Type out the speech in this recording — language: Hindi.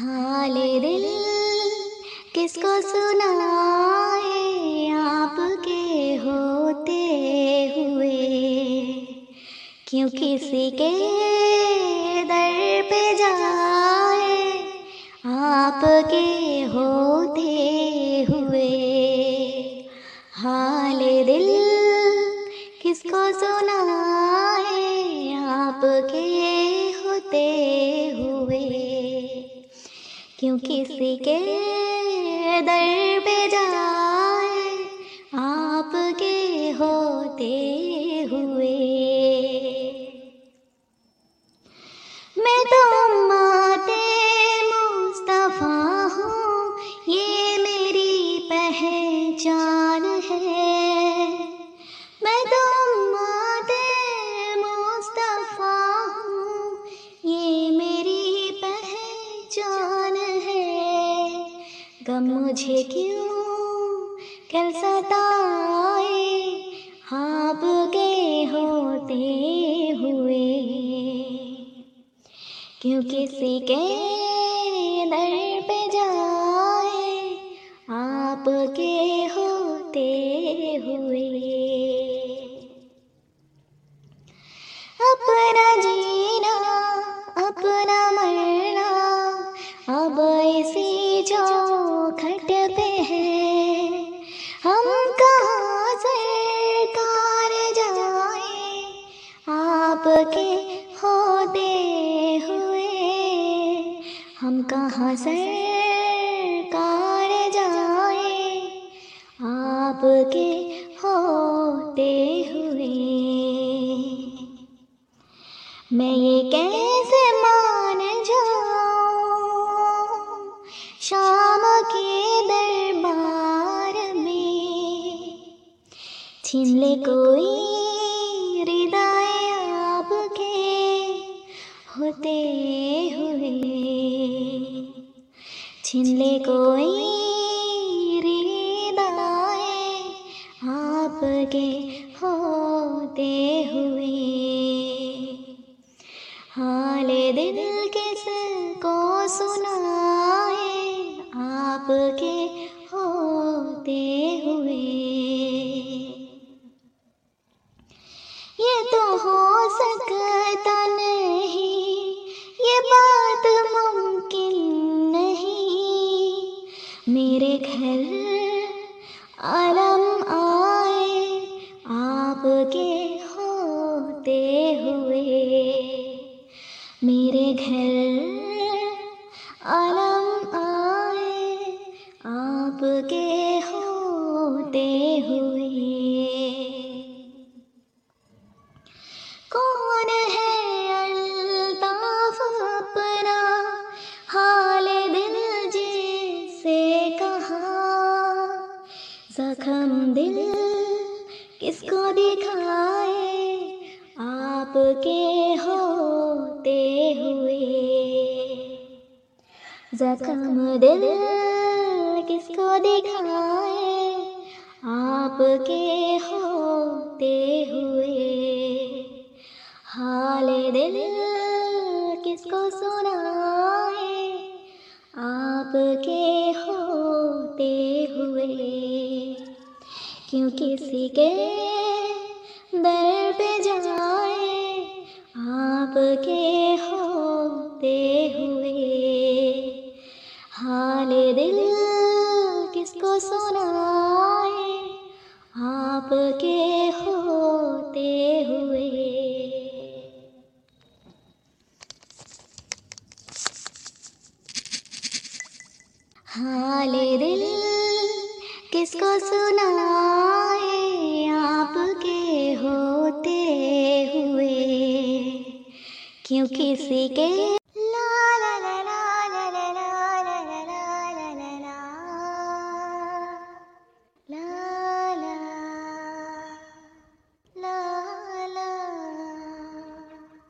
हाल दिल किसको सुनाए आपके होते हुए? क्यों किसी के दर पे जाए आपके होते हुए? हाल दिल किसको सुनाए आपके होते हुए? क्यों किसी के दर पे जाए गम मुझे क्यों कल सताए गए होते हुए क्यों किसी के आपके होते हुए। हम कहाँ सरकार जाए? आपके होते हुए। मैं ये कैसे मान जाऊँ? शाम के दरबार में। छीन ले कोई होते हुए छीन ले कोई हृदय आपके होते हुए। हाल दिल किसको सुनाए आपके होते हुए। ये तो हो सकता मेरे घर आलम आए आपके होते हुए। मेरे घर दिखाए आपके होते हुए। जख्म दिल किसको दिखाए आपके होते हुए। हाल दिल किसको सुनाए आपके होते हुए। क्यों किसी के दर पे जाए, आपके होते हुए। हाल दिल किसको सुनाए, आपके होते हुए। हाल दिल किसको सुनाए होते हुए क्यों किसी के